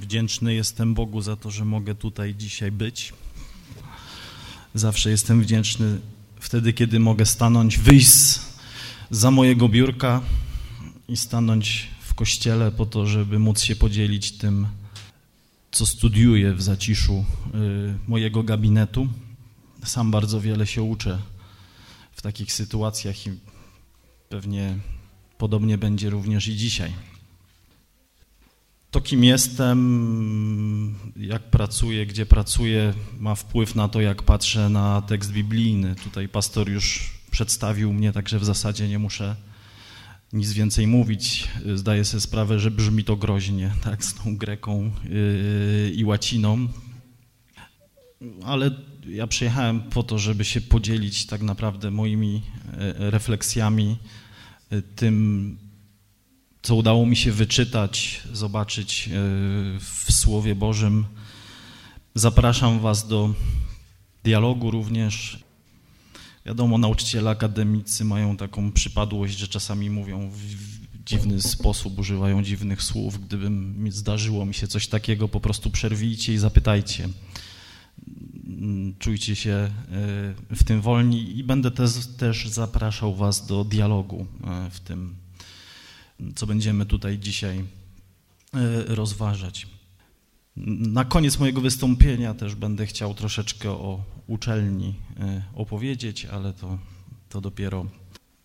Wdzięczny jestem Bogu za to, że mogę tutaj dzisiaj być. Zawsze jestem wdzięczny wtedy, kiedy mogę stanąć, wyjść za mojego biurka i stanąć w kościele po to, żeby móc się podzielić tym, co studiuję w zaciszu y, mojego gabinetu. Sam bardzo wiele się uczę w takich sytuacjach i pewnie podobnie będzie również i dzisiaj. To, kim jestem, jak pracuję, gdzie pracuję, ma wpływ na to, jak patrzę na tekst biblijny. Tutaj pastor już przedstawił mnie, także w zasadzie nie muszę nic więcej mówić. Zdaję sobie sprawę, że brzmi to groźnie, tak, z tą greką yy, i łaciną. Ale ja przyjechałem po to, żeby się podzielić tak naprawdę moimi yy, refleksjami, yy, tym, co udało mi się wyczytać, zobaczyć w Słowie Bożym. Zapraszam Was do dialogu również Wiadomo, nauczyciele akademicy mają taką przypadłość, że czasami mówią w dziwny sposób, używają dziwnych słów. Gdybym zdarzyło mi się coś takiego, po prostu przerwijcie i zapytajcie. Czujcie się e, w tym wolni i będę też, też zapraszał Was do dialogu e, w tym, co będziemy tutaj dzisiaj e, rozważać. Na koniec mojego wystąpienia też będę chciał troszeczkę o uczelni e, opowiedzieć, ale to, to dopiero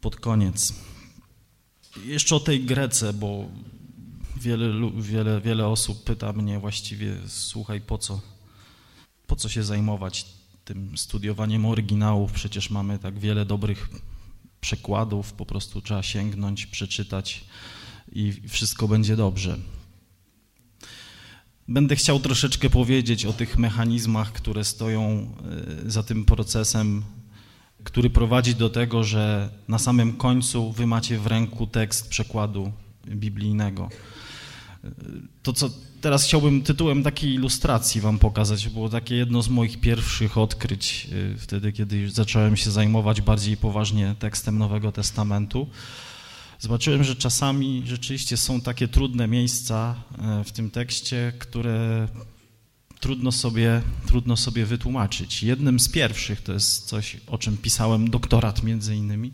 pod koniec. Jeszcze o tej Grece, bo wiele, wiele, wiele osób pyta mnie właściwie, słuchaj, po co, po co się zajmować tym studiowaniem oryginałów, przecież mamy tak wiele dobrych przekładów, po prostu trzeba sięgnąć, przeczytać i wszystko będzie dobrze. Będę chciał troszeczkę powiedzieć o tych mechanizmach, które stoją e, za tym procesem, który prowadzi do tego, że na samym końcu wy macie w ręku tekst przekładu biblijnego. E, to, co teraz chciałbym tytułem takiej ilustracji wam pokazać, było takie jedno z moich pierwszych odkryć e, wtedy, kiedy zacząłem się zajmować bardziej poważnie tekstem Nowego Testamentu zobaczyłem, że czasami rzeczywiście są takie trudne miejsca e, w tym tekście, które trudno sobie, trudno sobie wytłumaczyć. Jednym z pierwszych, to jest coś, o czym pisałem doktorat między innymi,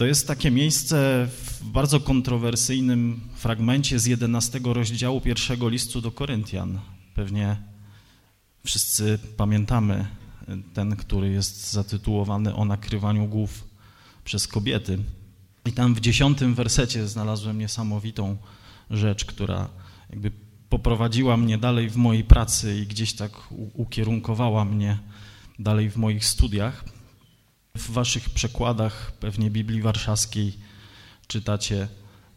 to jest takie miejsce w bardzo kontrowersyjnym fragmencie z 11 rozdziału pierwszego listu do Koryntian. Pewnie wszyscy pamiętamy ten, który jest zatytułowany o nakrywaniu głów przez kobiety. I tam w dziesiątym wersecie znalazłem niesamowitą rzecz, która jakby poprowadziła mnie dalej w mojej pracy i gdzieś tak ukierunkowała mnie dalej w moich studiach. W waszych przekładach pewnie Biblii Warszawskiej czytacie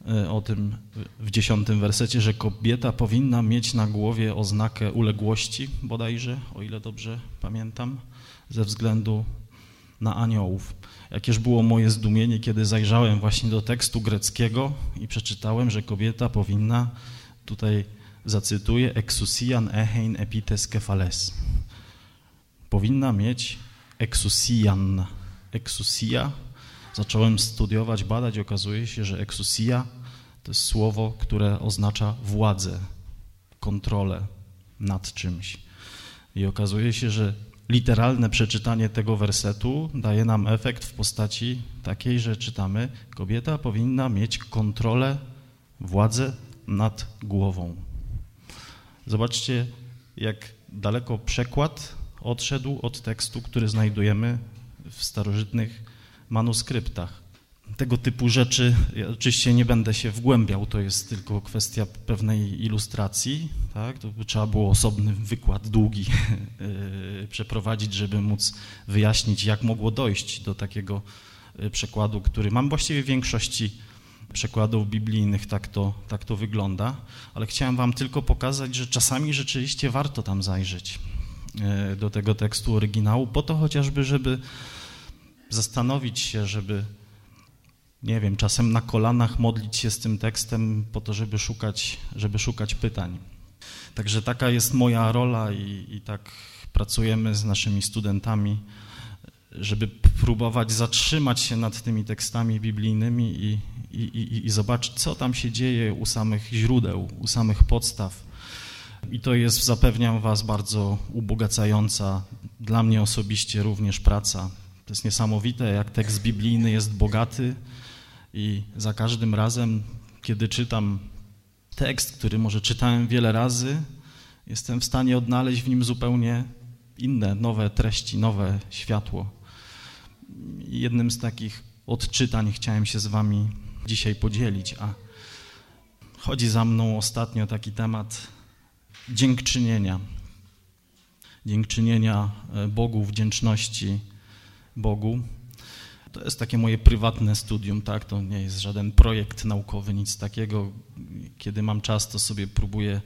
e, o tym w dziesiątym wersecie, że kobieta powinna mieć na głowie oznakę uległości bodajże, o ile dobrze pamiętam, ze względu na aniołów. Jakież było moje zdumienie, kiedy zajrzałem właśnie do tekstu greckiego i przeczytałem, że kobieta powinna, tutaj zacytuję, exusian echein epites kefales. Powinna mieć exusian. Exusia. Zacząłem studiować, badać, okazuje się, że exusia to jest słowo, które oznacza władzę, kontrolę nad czymś. I okazuje się, że literalne przeczytanie tego wersetu daje nam efekt w postaci takiej, że czytamy: Kobieta powinna mieć kontrolę, władzę nad głową. Zobaczcie, jak daleko przekład odszedł od tekstu, który znajdujemy w starożytnych manuskryptach tego typu rzeczy, ja oczywiście nie będę się wgłębiał, to jest tylko kwestia pewnej ilustracji, tak? To by trzeba było osobny wykład długi e, przeprowadzić, żeby móc wyjaśnić, jak mogło dojść do takiego e, przekładu, który mam właściwie w większości przekładów biblijnych tak to, tak to wygląda, ale chciałem wam tylko pokazać, że czasami rzeczywiście warto tam zajrzeć e, do tego tekstu oryginału, po to chociażby, żeby zastanowić się, żeby nie wiem, czasem na kolanach modlić się z tym tekstem po to, żeby szukać, żeby szukać pytań. Także taka jest moja rola i, i tak pracujemy z naszymi studentami, żeby próbować zatrzymać się nad tymi tekstami biblijnymi i, i, i, i zobaczyć, co tam się dzieje u samych źródeł, u samych podstaw. I to jest, zapewniam Was, bardzo ubogacająca, dla mnie osobiście również praca. To jest niesamowite, jak tekst biblijny jest bogaty i za każdym razem, kiedy czytam tekst, który może czytałem wiele razy, jestem w stanie odnaleźć w nim zupełnie inne, nowe treści, nowe światło. Jednym z takich odczytań chciałem się z Wami dzisiaj podzielić, a chodzi za mną ostatnio taki temat dziękczynienia. Dziękczynienia e, Bogu, wdzięczności Bogu. To jest takie moje prywatne studium, tak? To nie jest żaden projekt naukowy, nic takiego. Kiedy mam czas, to sobie próbuję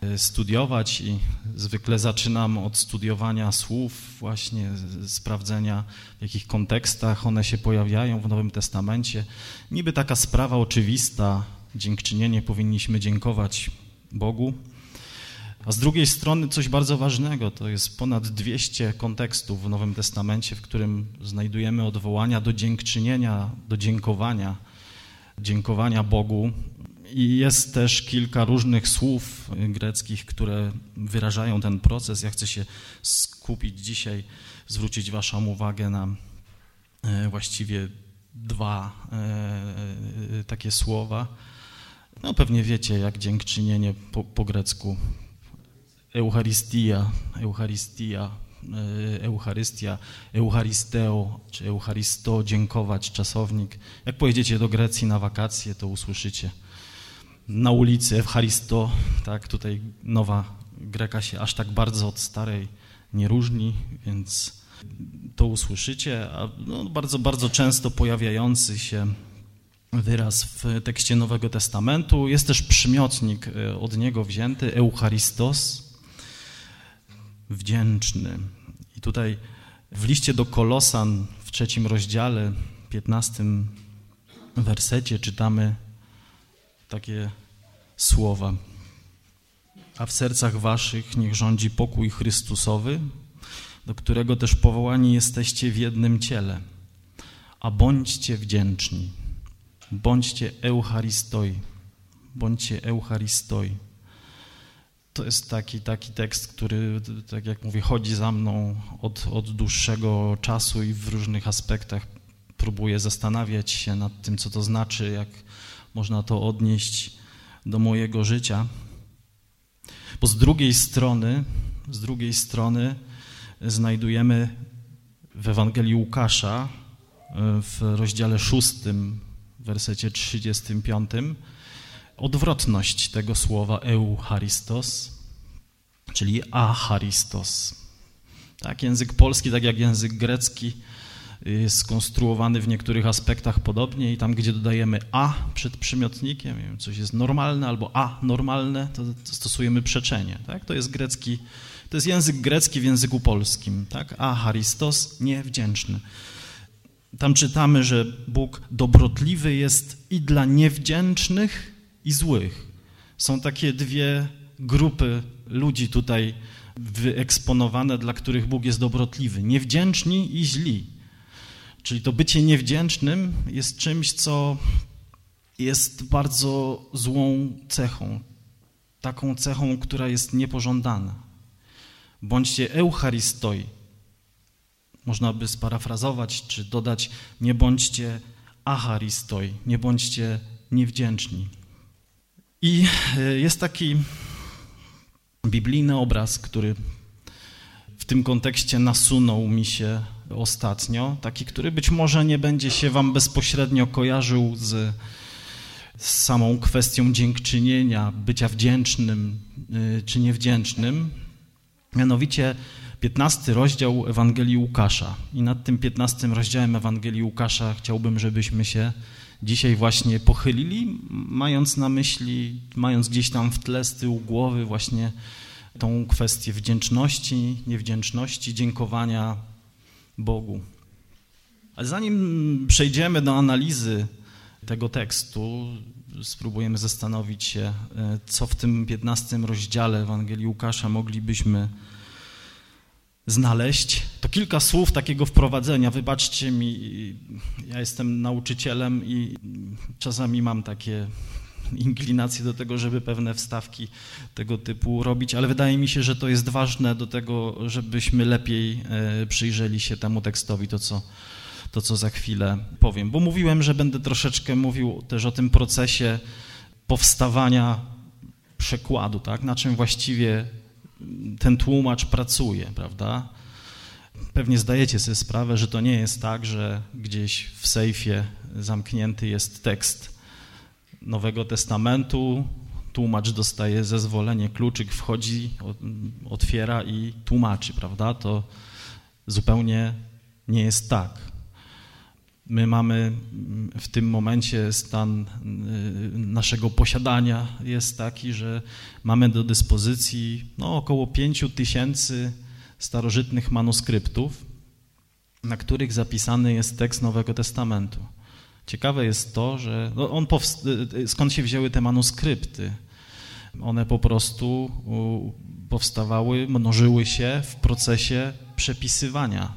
e, studiować i zwykle zaczynam od studiowania słów, właśnie sprawdzenia w jakich kontekstach one się pojawiają w Nowym Testamencie. Niby taka sprawa oczywista, dziękczynienie, powinniśmy dziękować Bogu, a z drugiej strony coś bardzo ważnego, to jest ponad 200 kontekstów w Nowym Testamencie, w którym znajdujemy odwołania do dziękczynienia, do dziękowania, dziękowania Bogu. I jest też kilka różnych słów greckich, które wyrażają ten proces. Ja chcę się skupić dzisiaj, zwrócić Waszą uwagę na e, właściwie dwa e, e, takie słowa. No pewnie wiecie, jak dziękczynienie po, po grecku Eucharistia, Eucharistia, e, Eucharystia, Eucharisteo czy Eucharisto, dziękować, czasownik. Jak pojedziecie do Grecji na wakacje, to usłyszycie na ulicy Eucharisto, tak, tutaj nowa Greka się aż tak bardzo od starej nie różni, więc to usłyszycie, a no, bardzo, bardzo często pojawiający się wyraz w tekście Nowego Testamentu. Jest też przymiotnik e, od niego wzięty, Eucharistos, wdzięczny. I tutaj w liście do Kolosan w trzecim rozdziale, piętnastym wersecie czytamy takie słowa. A w sercach waszych niech rządzi pokój Chrystusowy, do którego też powołani jesteście w jednym ciele. A bądźcie wdzięczni, bądźcie eucharistoi, bądźcie eucharistoi to jest taki, taki tekst, który, tak jak mówię, chodzi za mną od, od dłuższego czasu i w różnych aspektach próbuję zastanawiać się nad tym, co to znaczy, jak można to odnieść do mojego życia. Bo z drugiej strony, z drugiej strony znajdujemy w Ewangelii Łukasza w rozdziale szóstym, w wersecie 35, odwrotność tego słowa eucharistos, czyli acharistos. Tak, język polski, tak jak język grecki, jest skonstruowany w niektórych aspektach podobnie i tam, gdzie dodajemy a przed przymiotnikiem, wiem, coś jest normalne albo a normalne, to, to stosujemy przeczenie. Tak? To jest grecki, to jest język grecki w języku polskim. Tak? A charistos, niewdzięczny. Tam czytamy, że Bóg dobrotliwy jest i dla niewdzięcznych, i złych. Są takie dwie grupy ludzi tutaj wyeksponowane, dla których Bóg jest dobrotliwy. Niewdzięczni i źli. Czyli to bycie niewdzięcznym jest czymś, co jest bardzo złą cechą. Taką cechą, która jest niepożądana. Bądźcie eucharistoi. Można by sparafrazować, czy dodać, nie bądźcie acharistoi, nie bądźcie niewdzięczni. I e, jest taki biblijny obraz, który w tym kontekście nasunął mi się ostatnio, taki, który być może nie będzie się wam bezpośrednio kojarzył z, z samą kwestią dziękczynienia, bycia wdzięcznym e, czy niewdzięcznym, mianowicie 15 rozdział Ewangelii Łukasza. I nad tym 15 rozdziałem Ewangelii Łukasza chciałbym, żebyśmy się dzisiaj właśnie pochylili, mając na myśli, mając gdzieś tam w tle z tyłu głowy właśnie tą kwestię wdzięczności, niewdzięczności, dziękowania Bogu. Ale zanim przejdziemy do analizy tego tekstu, spróbujemy zastanowić się, e, co w tym 15 rozdziale Ewangelii Łukasza moglibyśmy znaleźć, to kilka słów takiego wprowadzenia. Wybaczcie mi, ja jestem nauczycielem i czasami mam takie inklinacje do tego, żeby pewne wstawki tego typu robić, ale wydaje mi się, że to jest ważne do tego, żebyśmy lepiej e, przyjrzeli się temu tekstowi, to co, to co za chwilę powiem. Bo mówiłem, że będę troszeczkę mówił też o tym procesie powstawania przekładu, tak? na czym właściwie ten tłumacz pracuje, prawda? Pewnie zdajecie sobie sprawę, że to nie jest tak, że gdzieś w sejfie zamknięty jest tekst Nowego Testamentu, tłumacz dostaje zezwolenie, kluczyk wchodzi, otwiera i tłumaczy, prawda? To zupełnie nie jest tak. My mamy w tym momencie stan y, naszego posiadania jest taki, że mamy do dyspozycji no, około 5 tysięcy starożytnych manuskryptów, na których zapisany jest tekst Nowego Testamentu. Ciekawe jest to, że no on y, y, skąd się wzięły te manuskrypty? One po prostu powstawały, mnożyły się w procesie przepisywania.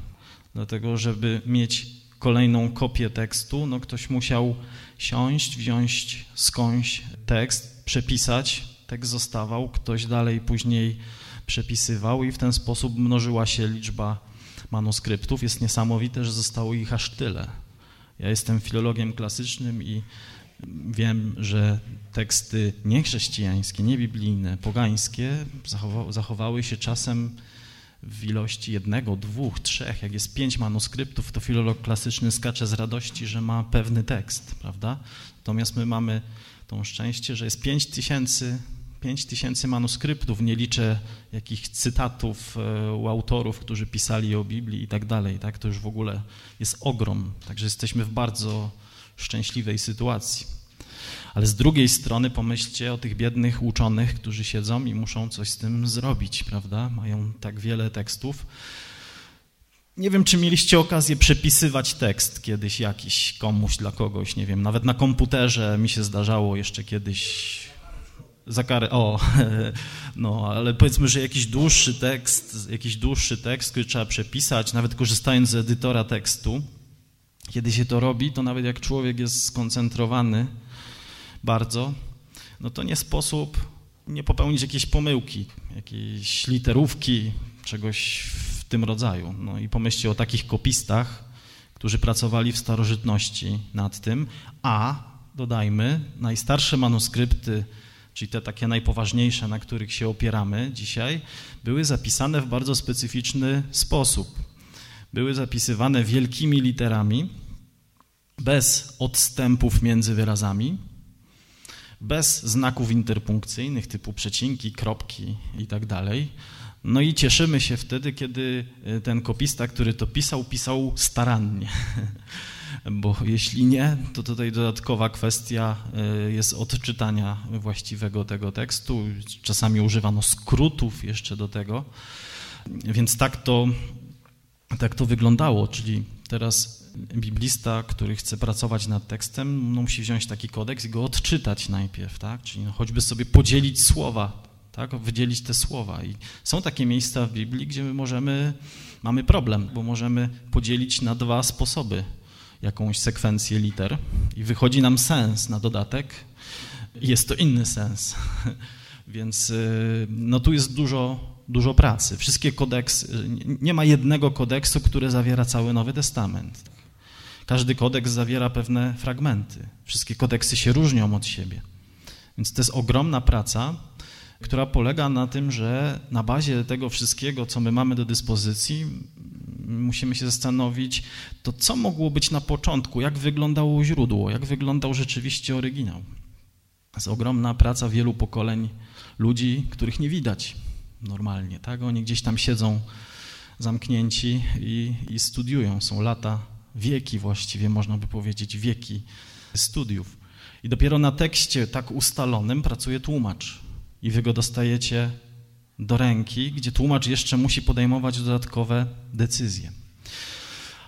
Dlatego, żeby mieć kolejną kopię tekstu, no ktoś musiał siąść, wziąć skądś tekst, przepisać, tekst zostawał, ktoś dalej później przepisywał i w ten sposób mnożyła się liczba manuskryptów. Jest niesamowite, że zostało ich aż tyle. Ja jestem filologiem klasycznym i wiem, że teksty niechrześcijańskie, niebiblijne, pogańskie zachowały się czasem w ilości jednego, dwóch, trzech, jak jest pięć manuskryptów, to filolog klasyczny skacze z radości, że ma pewny tekst, prawda? Natomiast my mamy to szczęście, że jest pięć tysięcy, pięć tysięcy manuskryptów, nie liczę jakichś cytatów e, u autorów, którzy pisali o Biblii i tak dalej, tak? To już w ogóle jest ogrom, także jesteśmy w bardzo szczęśliwej sytuacji. Ale z drugiej strony pomyślcie o tych biednych uczonych, którzy siedzą i muszą coś z tym zrobić, prawda? Mają tak wiele tekstów. Nie wiem, czy mieliście okazję przepisywać tekst kiedyś jakiś komuś dla kogoś, nie wiem, nawet na komputerze mi się zdarzało jeszcze kiedyś za karę, o, no, ale powiedzmy, że jakiś dłuższy tekst, jakiś dłuższy tekst, który trzeba przepisać, nawet korzystając z edytora tekstu, kiedy się to robi, to nawet jak człowiek jest skoncentrowany, bardzo, no to nie sposób nie popełnić jakiejś pomyłki, jakiejś literówki, czegoś w tym rodzaju. No i pomyślcie o takich kopistach, którzy pracowali w starożytności nad tym, a dodajmy, najstarsze manuskrypty, czyli te takie najpoważniejsze, na których się opieramy dzisiaj, były zapisane w bardzo specyficzny sposób. Były zapisywane wielkimi literami, bez odstępów między wyrazami, bez znaków interpunkcyjnych typu przecinki, kropki i tak. No i cieszymy się wtedy, kiedy e, ten kopista, który to pisał, pisał starannie. Bo jeśli nie, to tutaj dodatkowa kwestia e, jest odczytania właściwego tego tekstu. Czasami używano skrótów jeszcze do tego. Więc tak to, tak to wyglądało, czyli teraz biblista, który chce pracować nad tekstem, no, musi wziąć taki kodeks i go odczytać najpierw, tak? Czyli no, choćby sobie podzielić słowa, tak? Wydzielić te słowa. I są takie miejsca w Biblii, gdzie my możemy, mamy problem, bo możemy podzielić na dwa sposoby jakąś sekwencję liter i wychodzi nam sens na dodatek jest to inny sens. Więc y, no tu jest dużo, dużo pracy. Wszystkie kodeksy, nie ma jednego kodeksu, który zawiera cały Nowy Testament. Każdy kodeks zawiera pewne fragmenty. Wszystkie kodeksy się różnią od siebie. Więc to jest ogromna praca, która polega na tym, że na bazie tego wszystkiego, co my mamy do dyspozycji, musimy się zastanowić, to co mogło być na początku, jak wyglądało źródło, jak wyglądał rzeczywiście oryginał. To jest ogromna praca wielu pokoleń ludzi, których nie widać normalnie, tak? Oni gdzieś tam siedzą zamknięci i, i studiują, są lata wieki właściwie, można by powiedzieć, wieki studiów. I dopiero na tekście tak ustalonym pracuje tłumacz. I wy go dostajecie do ręki, gdzie tłumacz jeszcze musi podejmować dodatkowe decyzje.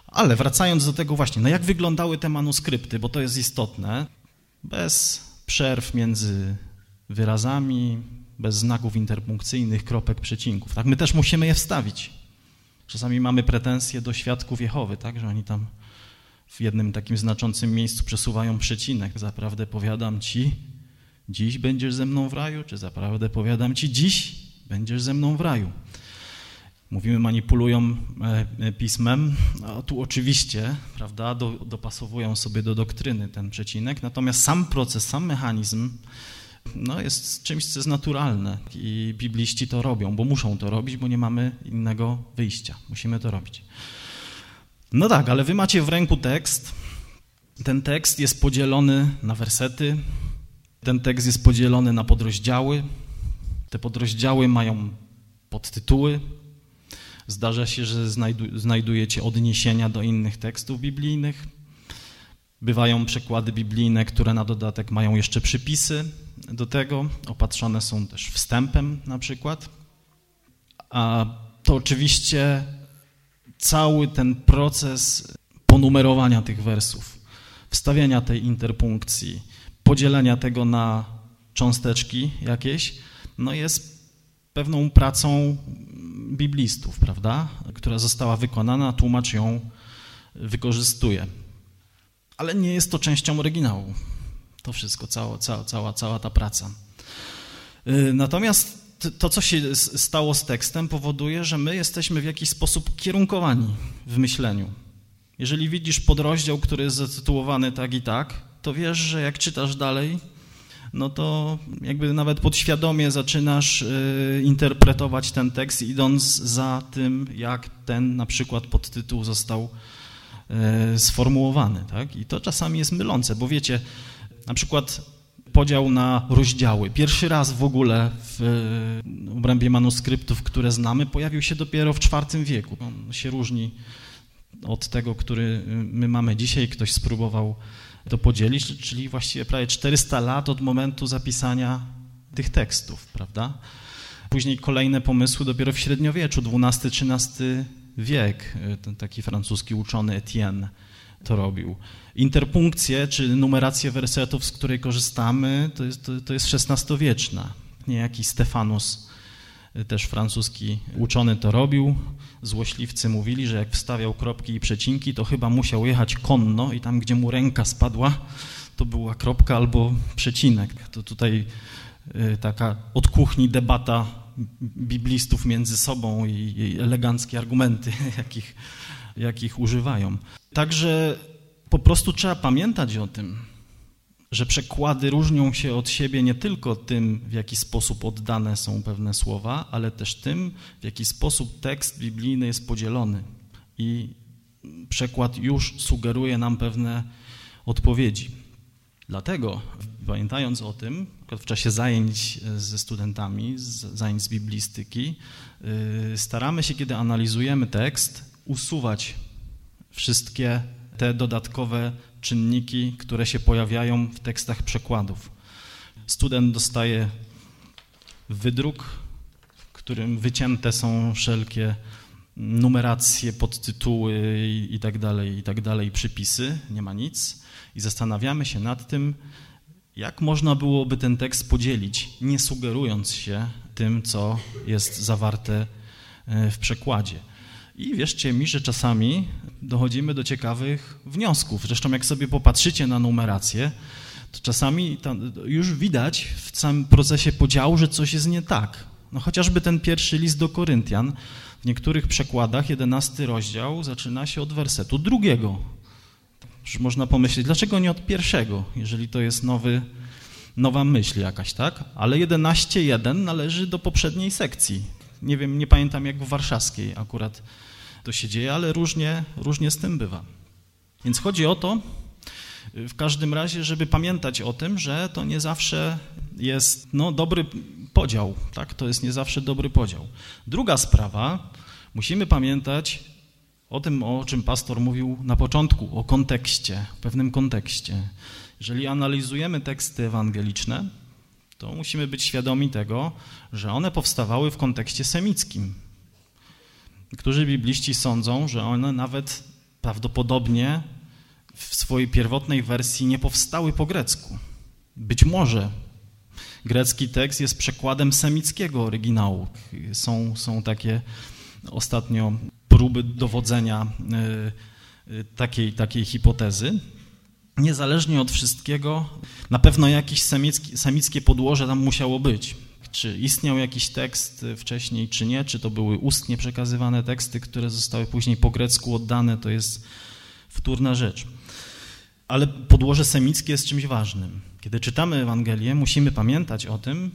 Ale wracając do tego właśnie, no jak wyglądały te manuskrypty, bo to jest istotne, bez przerw między wyrazami, bez znaków interpunkcyjnych, kropek, przecinków. Tak? My też musimy je wstawić. Czasami mamy pretensje do świadków Jehowy, tak, że oni tam w jednym takim znaczącym miejscu przesuwają przecinek. Zaprawdę powiadam ci, dziś będziesz ze mną w raju, czy zaprawdę powiadam ci, dziś będziesz ze mną w raju. Mówimy, manipulują e, e, pismem, a tu oczywiście, prawda, do, dopasowują sobie do doktryny ten przecinek, natomiast sam proces, sam mechanizm no, jest czymś, co jest naturalne i bibliści to robią, bo muszą to robić, bo nie mamy innego wyjścia. Musimy to robić. No tak, ale wy macie w ręku tekst. Ten tekst jest podzielony na wersety. Ten tekst jest podzielony na podrozdziały. Te podrozdziały mają podtytuły. Zdarza się, że znajdu znajdujecie odniesienia do innych tekstów biblijnych. Bywają przekłady biblijne, które na dodatek mają jeszcze przypisy do tego. Opatrzone są też wstępem na przykład. A to oczywiście cały ten proces ponumerowania tych wersów, wstawiania tej interpunkcji, podzielenia tego na cząsteczki jakieś, no jest pewną pracą biblistów, prawda, która została wykonana, tłumacz ją wykorzystuje. Ale nie jest to częścią oryginału. To wszystko, cała, cała, cała, cała ta praca. Y, natomiast to, co się stało z tekstem, powoduje, że my jesteśmy w jakiś sposób kierunkowani w myśleniu. Jeżeli widzisz podrozdział, który jest zatytułowany tak i tak, to wiesz, że jak czytasz dalej, no to jakby nawet podświadomie zaczynasz y, interpretować ten tekst, idąc za tym, jak ten na przykład podtytuł został sformułowany. Tak? I to czasami jest mylące, bo wiecie, na przykład podział na rozdziały. Pierwszy raz w ogóle w obrębie manuskryptów, które znamy, pojawił się dopiero w IV wieku. On się różni od tego, który my mamy dzisiaj. Ktoś spróbował to podzielić, czyli właściwie prawie 400 lat od momentu zapisania tych tekstów, prawda? Później kolejne pomysły dopiero w średniowieczu, XII-XIII wiek, ten taki francuski uczony Etienne to robił. Interpunkcje, czy numerację wersetów, z której korzystamy, to jest, to, to jest XVI-wieczna. Niejaki Stefanus, też francuski uczony to robił. Złośliwcy mówili, że jak wstawiał kropki i przecinki, to chyba musiał jechać konno i tam, gdzie mu ręka spadła, to była kropka albo przecinek. To tutaj y, taka od kuchni debata biblistów między sobą i, eleganckie argumenty, jakich, jakich używają. Także po prostu trzeba pamiętać o tym, że przekłady różnią się od siebie nie tylko tym, w jaki sposób oddane są pewne słowa, ale też tym, w jaki sposób tekst biblijny jest podzielony. I przekład już sugeruje nam pewne odpowiedzi. Dlatego, pamiętając o tym, w czasie zajęć ze studentami, zajęć z biblistyki, y, staramy się, kiedy analizujemy tekst, usuwać wszystkie te dodatkowe czynniki, które się pojawiają w tekstach przekładów. Student dostaje wydruk, w którym wycięte są wszelkie numeracje, podtytuły i tak dalej, i tak dalej, przypisy, nie ma nic. I zastanawiamy się nad tym, jak można byłoby ten tekst podzielić, nie sugerując się tym, co jest zawarte e, w przekładzie. I wierzcie mi, że czasami dochodzimy do ciekawych wniosków. Zresztą jak sobie popatrzycie na numerację, to czasami już widać w całym procesie podziału, że coś jest nie tak. No chociażby ten pierwszy list do Koryntian, w niektórych przekładach, jedenasty rozdział, zaczyna się od wersetu drugiego. Już można pomyśleć, dlaczego nie od pierwszego, jeżeli to jest nowy, nowa myśl jakaś, tak? Ale 11.1 należy do poprzedniej sekcji. Nie wiem, nie pamiętam jak w warszawskiej akurat to się dzieje, ale różnie, różnie z tym bywa. Więc chodzi o to, w każdym razie, żeby pamiętać o tym, że to nie zawsze jest no, dobry podział, tak? To jest nie zawsze dobry podział. Druga sprawa, musimy pamiętać o tym, o czym pastor mówił na początku, o kontekście, o pewnym kontekście. Jeżeli analizujemy teksty ewangeliczne, to musimy być świadomi tego, że one powstawały w kontekście semickim. Niektórzy bibliści sądzą, że one nawet prawdopodobnie w swojej pierwotnej wersji nie powstały po grecku. Być może grecki tekst jest przekładem semickiego oryginału. Są, są takie ostatnio próby dowodzenia takiej, takiej hipotezy. Niezależnie od wszystkiego, na pewno jakieś semickie, semickie podłoże tam musiało być. Czy istniał jakiś tekst wcześniej, czy nie, czy to były ustnie przekazywane teksty, które zostały później po grecku oddane, to jest wtórna rzecz. Ale podłoże semickie jest czymś ważnym. Kiedy czytamy Ewangelię, musimy pamiętać o tym,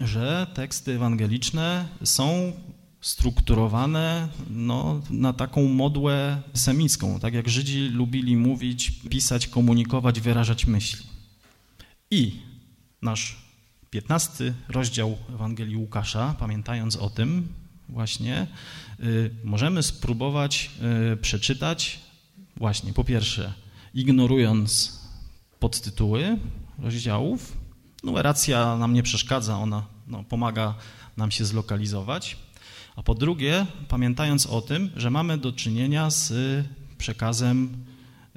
że teksty ewangeliczne są strukturowane no, na taką modłę semicką, tak jak Żydzi lubili mówić, pisać, komunikować, wyrażać myśli. I nasz 15 rozdział Ewangelii Łukasza, pamiętając o tym właśnie, y, możemy spróbować y, przeczytać właśnie po pierwsze, ignorując podtytuły rozdziałów. Numeracja nam nie przeszkadza, ona no, pomaga nam się zlokalizować. A po drugie, pamiętając o tym, że mamy do czynienia z przekazem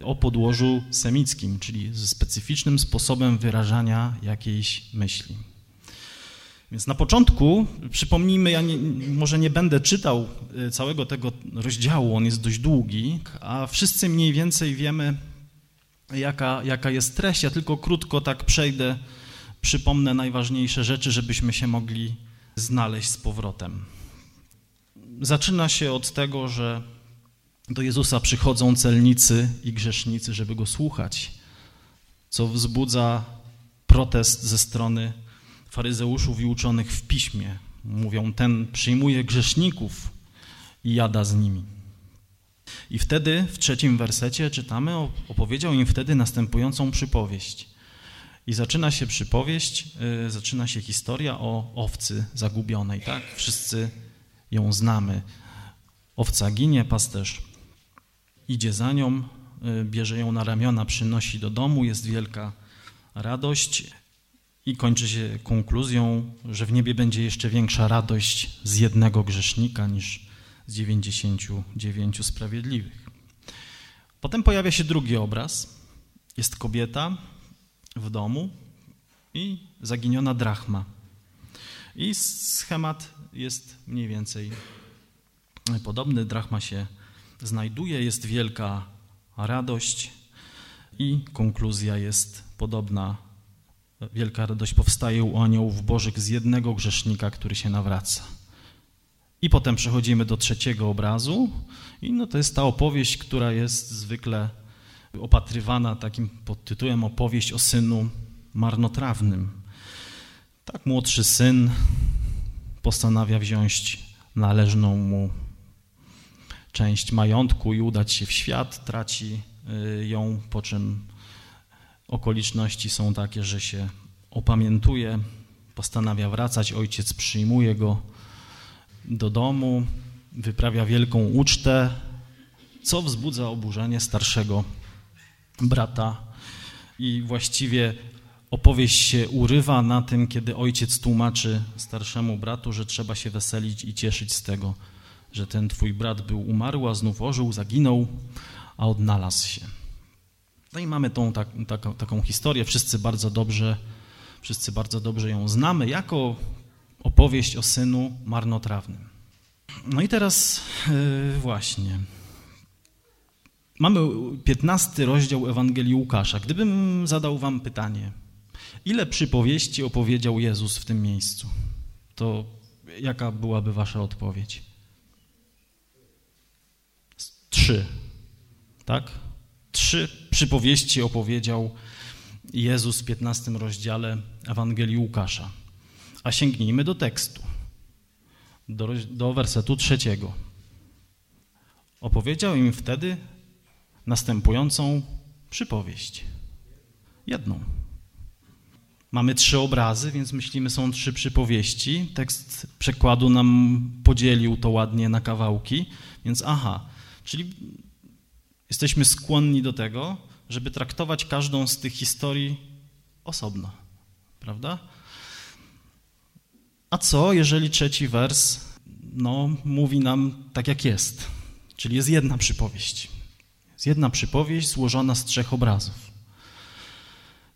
o podłożu semickim, czyli ze specyficznym sposobem wyrażania jakiejś myśli. Więc na początku przypomnijmy, ja nie, może nie będę czytał y, całego tego rozdziału, on jest dość długi, a wszyscy mniej więcej wiemy, jaka, jaka jest treść. Ja tylko krótko tak przejdę, przypomnę najważniejsze rzeczy, żebyśmy się mogli znaleźć z powrotem. Zaczyna się od tego, że do Jezusa przychodzą celnicy i grzesznicy, żeby go słuchać, co wzbudza protest ze strony faryzeuszów i uczonych w piśmie. Mówią, ten przyjmuje grzeszników i jada z nimi. I wtedy w trzecim wersecie czytamy, opowiedział im wtedy następującą przypowieść. I zaczyna się przypowieść, yy, zaczyna się historia o owcy zagubionej, tak? Wszyscy ją znamy. Owca ginie, pasterz idzie za nią, yy, bierze ją na ramiona, przynosi do domu, jest wielka radość i kończy się konkluzją, że w niebie będzie jeszcze większa radość z jednego grzesznika niż z 99 sprawiedliwych. Potem pojawia się drugi obraz. Jest kobieta w domu i zaginiona drachma. I schemat jest mniej więcej podobny. Drachma się znajduje, jest wielka radość i konkluzja jest podobna. Wielka radość powstaje u aniołów bożych z jednego grzesznika, który się nawraca. I potem przechodzimy do trzeciego obrazu i no to jest ta opowieść, która jest zwykle opatrywana takim podtytułem opowieść o synu marnotrawnym. Tak młodszy syn postanawia wziąć należną mu część majątku i udać się w świat, traci y, ją, po czym okoliczności są takie, że się opamiętuje, postanawia wracać, ojciec przyjmuje go do domu, wyprawia wielką ucztę, co wzbudza oburzenie starszego brata. I właściwie opowieść się urywa na tym, kiedy ojciec tłumaczy starszemu bratu, że trzeba się weselić i cieszyć z tego, że ten twój brat był umarły, a znów ożył, zaginął, a odnalazł się. No i mamy tą tak, taką, taką historię, wszyscy bardzo dobrze, wszyscy bardzo dobrze ją znamy, jako opowieść o synu marnotrawnym. No i teraz yy, właśnie. Mamy 15 rozdział Ewangelii Łukasza. Gdybym zadał wam pytanie, ile przypowieści opowiedział Jezus w tym miejscu, to jaka byłaby wasza odpowiedź? Trzy, tak? Trzy przypowieści opowiedział Jezus w 15 rozdziale Ewangelii Łukasza. A sięgnijmy do tekstu, do, do wersetu trzeciego. Opowiedział im wtedy następującą przypowieść. Jedną. Mamy trzy obrazy, więc myślimy, są trzy przypowieści. Tekst przekładu nam podzielił to ładnie na kawałki, więc aha, czyli jesteśmy skłonni do tego, żeby traktować każdą z tych historii osobno, prawda? A co, jeżeli trzeci wers no, mówi nam tak, jak jest? Czyli jest jedna przypowieść. Jest jedna przypowieść złożona z trzech obrazów.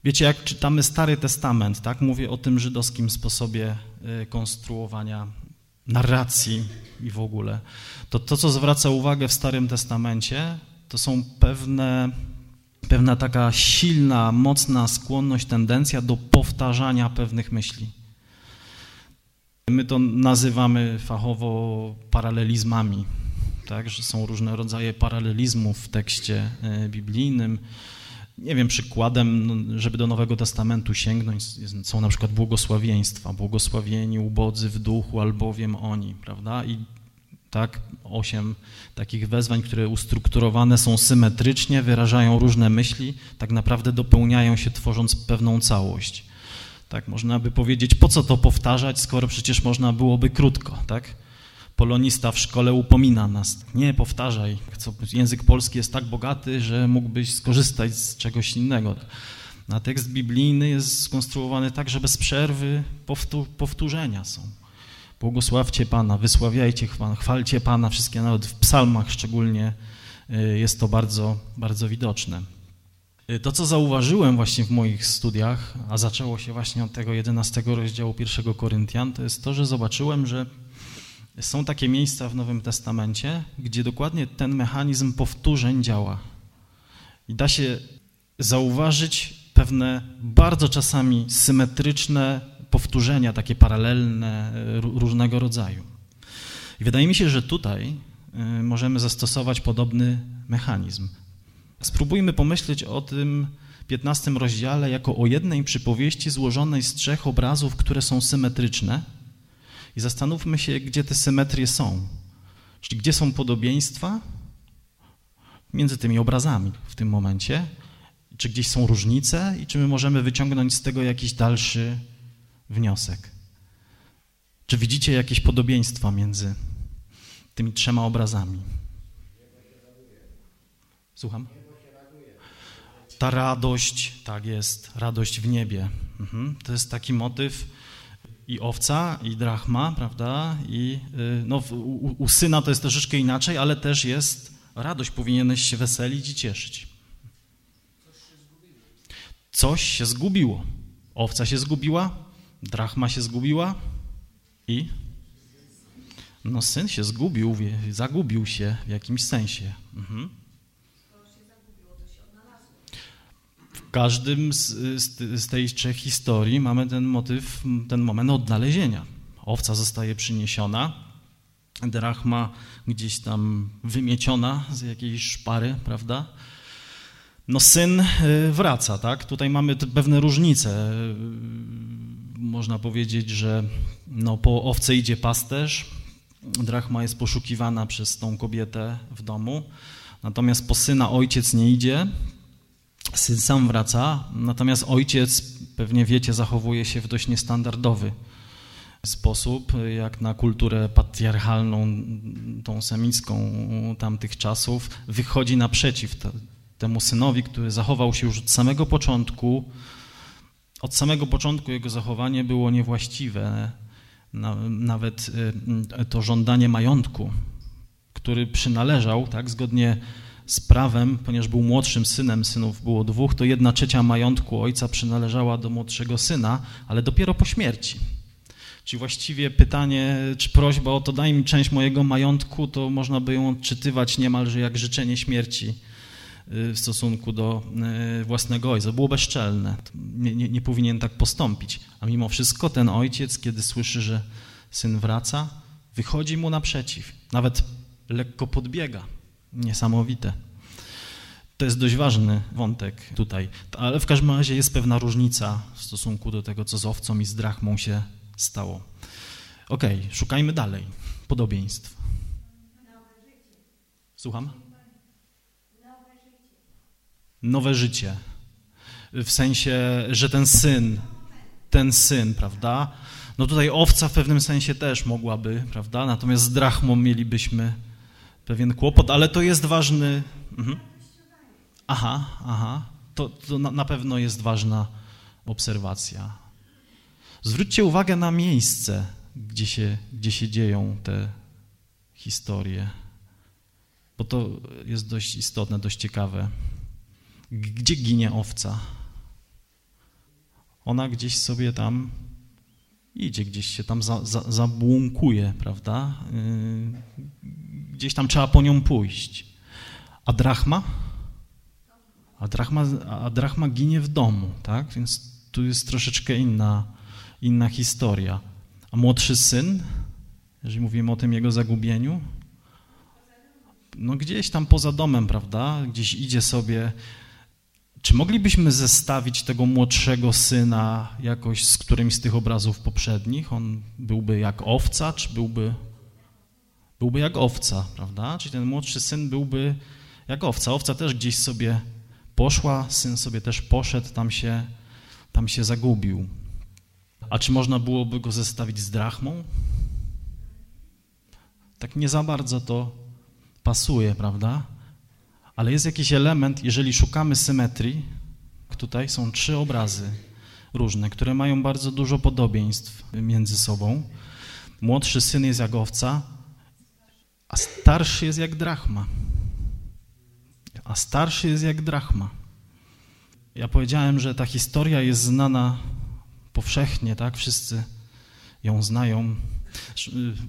Wiecie, jak czytamy Stary Testament, tak? Mówię o tym żydowskim sposobie y, konstruowania narracji i w ogóle. To, to, co zwraca uwagę w Starym Testamencie, to są pewne, pewna taka silna, mocna skłonność, tendencja do powtarzania pewnych myśli. My to nazywamy fachowo paralelizmami, tak, że są różne rodzaje paralelizmów w tekście e, biblijnym. Nie wiem, przykładem, no, żeby do Nowego Testamentu sięgnąć, są na przykład błogosławieństwa. Błogosławieni ubodzy w duchu, albowiem oni, prawda? I tak, osiem takich wezwań, które ustrukturowane są symetrycznie, wyrażają różne myśli, tak naprawdę dopełniają się, tworząc pewną całość. Tak, można by powiedzieć, po co to powtarzać, skoro przecież można byłoby krótko, tak? Polonista w szkole upomina nas, nie powtarzaj, język polski jest tak bogaty, że mógłbyś skorzystać z czegoś innego. A tekst biblijny jest skonstruowany tak, że bez przerwy powtórzenia są. Błogosławcie Pana, wysławiajcie Pana, chwalcie Pana, wszystkie narody, w psalmach szczególnie y, jest to bardzo, bardzo widoczne. Y, to, co zauważyłem właśnie w moich studiach, a zaczęło się właśnie od tego 11 rozdziału 1 Koryntian, to jest to, że zobaczyłem, że są takie miejsca w Nowym Testamencie, gdzie dokładnie ten mechanizm powtórzeń działa. I da się zauważyć pewne bardzo czasami symetryczne powtórzenia, takie paralelne, różnego rodzaju. I wydaje mi się, że tutaj e, możemy zastosować podobny mechanizm. Spróbujmy pomyśleć o tym 15 rozdziale jako o jednej przypowieści złożonej z trzech obrazów, które są symetryczne i zastanówmy się, gdzie te symetrie są. Czyli gdzie są podobieństwa między tymi obrazami w tym momencie, czy gdzieś są różnice i czy my możemy wyciągnąć z tego jakiś dalszy wniosek. Czy widzicie jakieś podobieństwa między tymi trzema obrazami? Słucham? Ta radość, tak jest, radość w niebie. Mhm. To jest taki motyw i owca, i drachma, prawda? I y, no, u, u syna to jest troszeczkę inaczej, ale też jest radość, powinieneś się weselić i cieszyć. Coś się zgubiło. Owca się zgubiła, drachma się zgubiła i no syn się zgubił, zagubił się w jakimś sensie. Mhm. Każdym z, z, z tej trzech historii mamy ten motyw, ten moment odnalezienia. Owca zostaje przyniesiona, drachma gdzieś tam wymieciona z jakiejś szpary, prawda? No syn y, wraca, tak? Tutaj mamy pewne różnice można powiedzieć, że no, po owce idzie pasterz, drachma jest poszukiwana przez tą kobietę w domu, natomiast po syna ojciec nie idzie, syn sam wraca, natomiast ojciec, pewnie wiecie, zachowuje się w dość niestandardowy sposób, jak na kulturę patriarchalną, tą semicką tamtych czasów, wychodzi naprzeciw temu synowi, który zachował się już od samego początku, od samego początku jego zachowanie było niewłaściwe, nawet y, to żądanie majątku, który przynależał, tak, zgodnie z prawem, ponieważ był młodszym synem, synów było dwóch, to jedna trzecia majątku ojca przynależała do młodszego syna, ale dopiero po śmierci. Czyli właściwie pytanie, czy prośba o to daj mi część mojego majątku, to można by ją odczytywać niemalże jak życzenie śmierci Y, w stosunku do y, własnego ojca. Było bezczelne. Nie, nie, nie, powinien tak postąpić. A mimo wszystko ten ojciec, kiedy słyszy, że syn wraca, wychodzi mu naprzeciw. Nawet lekko podbiega. Niesamowite. To jest dość ważny wątek tutaj. Ale w każdym razie jest pewna różnica w stosunku do tego, co z owcą i z drachmą się stało. Okay, szukajmy dalej podobieństw. Słucham? nowe życie. W sensie, że ten syn, ten syn, prawda? No tutaj owca w pewnym sensie też mogłaby, prawda? Natomiast z drachmą mielibyśmy pewien kłopot, ale to jest ważny. Mhm. Aha, aha. To, to na, na pewno jest ważna obserwacja. Zwróćcie uwagę na miejsce, gdzie się, gdzie się dzieją te historie, bo to jest dość istotne, dość ciekawe. Gdzie ginie owca? Ona gdzieś sobie tam idzie, gdzieś się tam za, za, zabłąkuje, prawda? Yy, gdzieś tam trzeba po nią pójść. A drachma? A drachma, a drachma ginie w domu, tak? Więc tu jest troszeczkę inna, inna historia. A młodszy syn, jeżeli mówimy o tym jego zagubieniu, no gdzieś tam poza domem, prawda? Gdzieś idzie sobie. Czy moglibyśmy zestawić tego młodszego syna jakoś z którymś z tych obrazów poprzednich? On byłby jak owca, czy byłby, byłby jak owca, prawda? Czyli ten młodszy syn byłby jak owca. Owca też gdzieś sobie poszła, syn sobie też poszedł, tam się, tam się zagubił. A czy można byłoby go zestawić z drachmą? Tak nie za bardzo to pasuje, prawda? Ale jest jakiś element, jeżeli szukamy symetrii, tutaj są trzy obrazy różne, które mają bardzo dużo podobieństw między sobą. Młodszy syn jest jak owca, a starszy jest jak drachma. A starszy jest jak drachma. Ja powiedziałem, że ta historia jest znana powszechnie, tak? Wszyscy ją znają.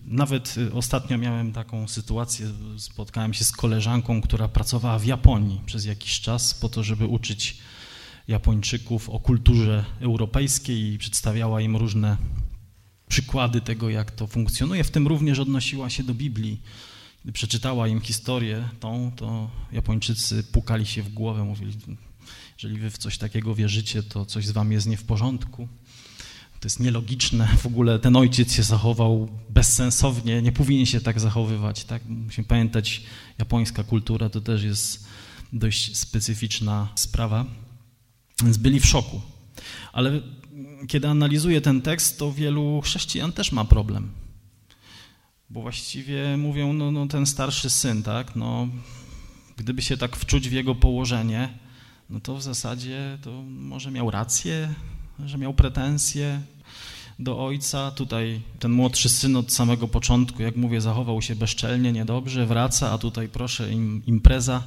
Nawet ostatnio miałem taką sytuację, spotkałem się z koleżanką, która pracowała w Japonii przez jakiś czas po to, żeby uczyć Japończyków o kulturze europejskiej i przedstawiała im różne przykłady tego, jak to funkcjonuje, w tym również odnosiła się do Biblii. Gdy przeczytała im historię tą, to Japończycy pukali się w głowę, mówili, jeżeli wy w coś takiego wierzycie, to coś z wami jest nie w porządku. To jest nielogiczne, w ogóle ten ojciec się zachował bezsensownie, nie powinien się tak zachowywać. Tak? Musimy pamiętać, japońska kultura to też jest dość specyficzna sprawa. Więc byli w szoku. Ale kiedy analizuję ten tekst, to wielu chrześcijan też ma problem. Bo właściwie mówią, no, no ten starszy syn, tak, no, gdyby się tak wczuć w jego położenie, no to w zasadzie to może miał rację, że miał pretensje do ojca. Tutaj ten młodszy syn od samego początku, jak mówię, zachował się bezczelnie, niedobrze, wraca, a tutaj proszę, im, impreza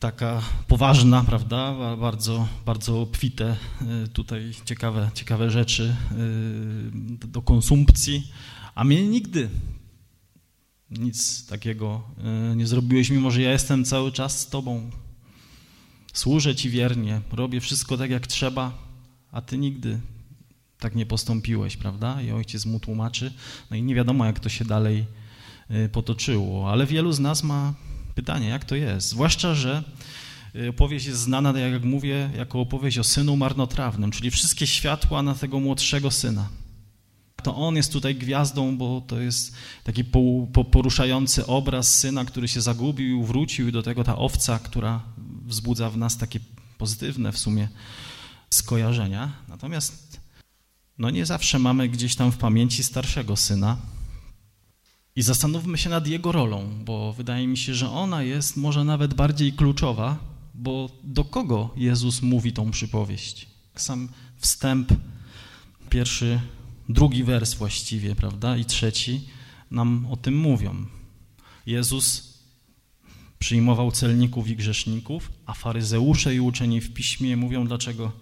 taka poważna, prawda, bardzo, bardzo obfite y, tutaj ciekawe, ciekawe rzeczy y, do konsumpcji, a mnie nigdy nic takiego y, nie zrobiłeś, mimo że ja jestem cały czas z Tobą. Służę Ci wiernie, robię wszystko tak, jak trzeba, a Ty nigdy tak nie postąpiłeś, prawda? I ojciec mu tłumaczy, no i nie wiadomo, jak to się dalej y, potoczyło, ale wielu z nas ma pytanie, jak to jest, zwłaszcza, że y, opowieść jest znana, tak jak mówię, jako opowieść o synu marnotrawnym, czyli wszystkie światła na tego młodszego syna. To on jest tutaj gwiazdą, bo to jest taki poruszający obraz syna, który się zagubił, wrócił i do tego ta owca, która wzbudza w nas takie pozytywne w sumie skojarzenia. Natomiast no nie zawsze mamy gdzieś tam w pamięci starszego syna. I zastanówmy się nad jego rolą, bo wydaje mi się, że ona jest może nawet bardziej kluczowa, bo do kogo Jezus mówi tą przypowieść? Sam wstęp, pierwszy, drugi wers właściwie, prawda, i trzeci nam o tym mówią. Jezus przyjmował celników i grzeszników, a faryzeusze i uczeni w piśmie mówią, dlaczego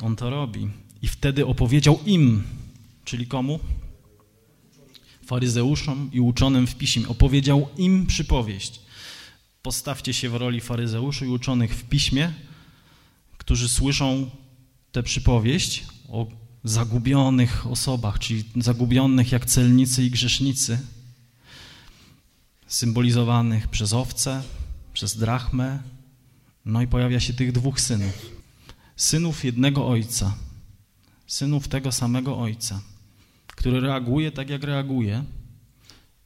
on to robi. I wtedy opowiedział im, czyli komu? Faryzeuszom i uczonym w piśmie. Opowiedział im przypowieść. Postawcie się w roli faryzeuszy i uczonych w piśmie, którzy słyszą tę przypowieść o zagubionych osobach, czyli zagubionych jak celnicy i grzesznicy, symbolizowanych przez owce, przez drachmę, no i pojawia się tych dwóch synów. Synów jednego ojca, synów tego samego ojca, który reaguje tak, jak reaguje.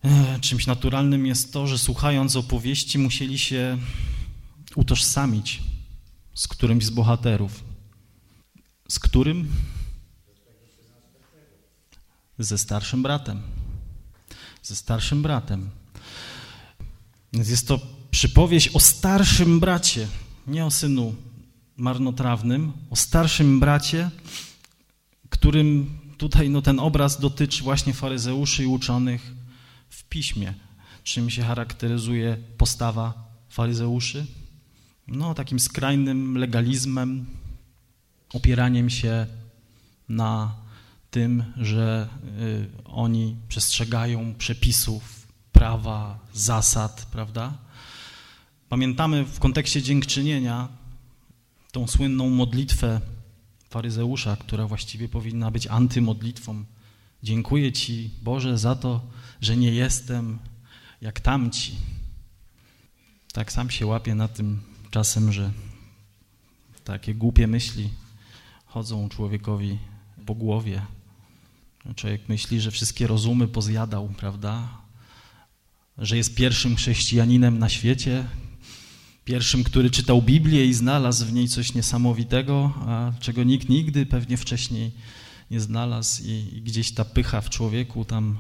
E, czymś naturalnym jest to, że słuchając opowieści musieli się utożsamić z którymś z bohaterów. Z którym? Ze starszym bratem. Ze starszym bratem. Więc jest to przypowieść o starszym bracie, nie o synu marnotrawnym, o starszym bracie, którym tutaj no, ten obraz dotyczy właśnie faryzeuszy i uczonych w piśmie. Czym się charakteryzuje postawa faryzeuszy? No, takim skrajnym legalizmem, opieraniem się na tym, że y, oni przestrzegają przepisów, prawa, zasad, prawda? Pamiętamy w kontekście dziękczynienia tą słynną modlitwę faryzeusza, która właściwie powinna być antymodlitwą. Dziękuję Ci, Boże, za to, że nie jestem jak tamci. Tak sam się łapię na tym czasem, że takie głupie myśli chodzą człowiekowi po głowie. Człowiek myśli, że wszystkie rozumy pozjadał, prawda? Że jest pierwszym chrześcijaninem na świecie, pierwszym, który czytał Biblię i znalazł w niej coś niesamowitego, czego nikt nigdy pewnie wcześniej nie znalazł i, i gdzieś ta pycha w człowieku tam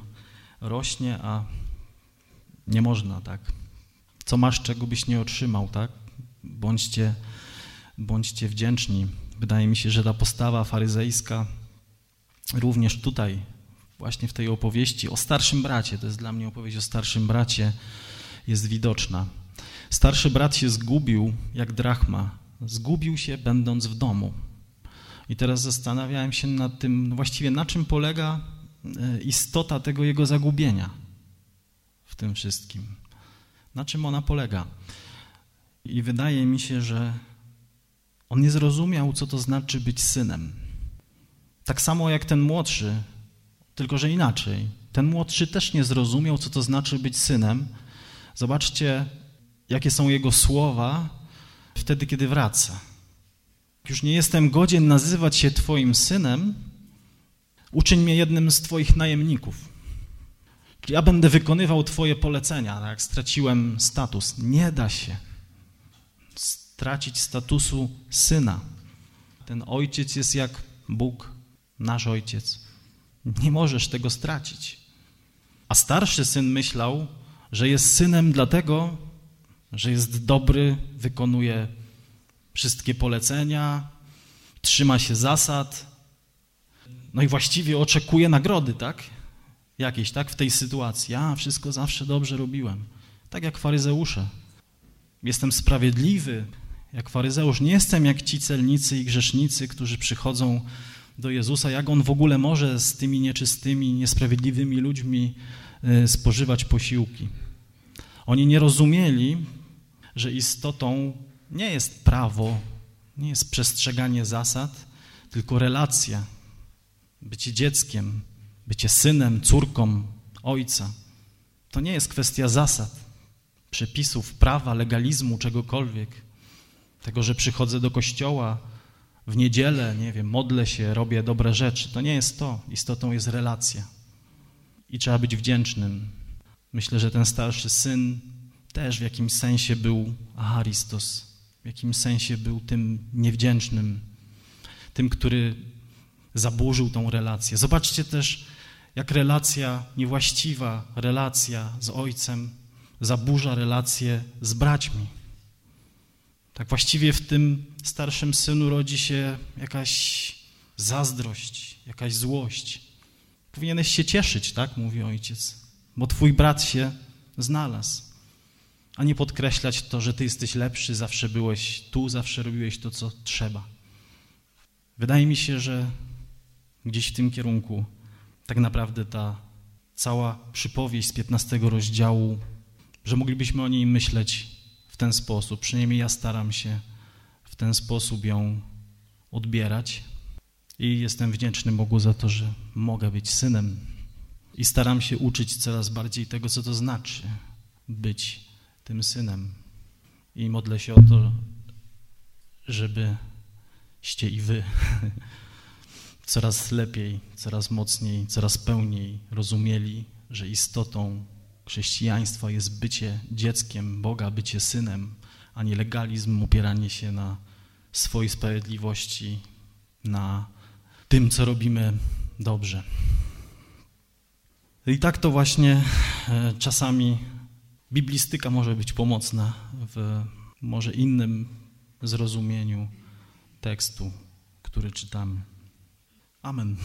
rośnie, a nie można, tak? Co masz, czego byś nie otrzymał, tak? Bądźcie, bądźcie wdzięczni. Wydaje mi się, że ta postawa faryzejska również tutaj, właśnie w tej opowieści o starszym bracie, to jest dla mnie opowieść o starszym bracie, jest widoczna. Starszy brat się zgubił jak drachma. Zgubił się będąc w domu. I teraz zastanawiałem się nad tym, no właściwie na czym polega e, istota tego jego zagubienia w tym wszystkim. Na czym ona polega? I wydaje mi się, że on nie zrozumiał, co to znaczy być synem. Tak samo jak ten młodszy, tylko że inaczej. Ten młodszy też nie zrozumiał, co to znaczy być synem. Zobaczcie, jakie są jego słowa wtedy, kiedy wraca. Już nie jestem godzien nazywać się Twoim synem, uczyń mnie jednym z Twoich najemników. Ja będę wykonywał Twoje polecenia, tak? Straciłem status. Nie da się stracić statusu syna. Ten ojciec jest jak Bóg, nasz ojciec. Nie możesz tego stracić. A starszy syn myślał, że jest synem dlatego, że jest dobry, wykonuje wszystkie polecenia, trzyma się zasad, no i właściwie oczekuje nagrody, tak? Jakiejś, tak? W tej sytuacji. Ja wszystko zawsze dobrze robiłem. Tak jak faryzeusze. Jestem sprawiedliwy, jak faryzeusz. Nie jestem jak ci celnicy i grzesznicy, którzy przychodzą do Jezusa. Jak on w ogóle może z tymi nieczystymi, niesprawiedliwymi ludźmi y, spożywać posiłki? Oni nie rozumieli, że istotą nie jest prawo, nie jest przestrzeganie zasad, tylko relacja, bycie dzieckiem, bycie synem, córką ojca. To nie jest kwestia zasad, przepisów, prawa, legalizmu, czegokolwiek. Tego, że przychodzę do kościoła w niedzielę, nie wiem, modlę się, robię dobre rzeczy. To nie jest to. Istotą jest relacja. I trzeba być wdzięcznym. Myślę, że ten starszy syn też w jakimś sensie był acharistos, w jakimś sensie był tym niewdzięcznym, tym, który zaburzył tą relację. Zobaczcie też, jak relacja, niewłaściwa relacja z ojcem zaburza relacje z braćmi. Tak właściwie w tym starszym synu rodzi się jakaś zazdrość, jakaś złość. Powinieneś się cieszyć, tak, mówi ojciec, bo twój brat się znalazł a nie podkreślać to, że ty jesteś lepszy, zawsze byłeś tu, zawsze robiłeś to, co trzeba. Wydaje mi się, że gdzieś w tym kierunku tak naprawdę ta cała przypowieść z 15 rozdziału, że moglibyśmy o niej myśleć w ten sposób, przynajmniej ja staram się w ten sposób ją odbierać i jestem wdzięczny Bogu za to, że mogę być synem i staram się uczyć coraz bardziej tego, co to znaczy być tym synem. I modlę się o to, żebyście i wy coraz lepiej, coraz mocniej, coraz pełniej rozumieli, że istotą chrześcijaństwa jest bycie dzieckiem Boga, bycie synem, a nie legalizm, opieranie się na swojej sprawiedliwości, na tym, co robimy dobrze. I tak to właśnie e, czasami biblistyka może być pomocna w może innym zrozumieniu tekstu, który czytamy. Amen.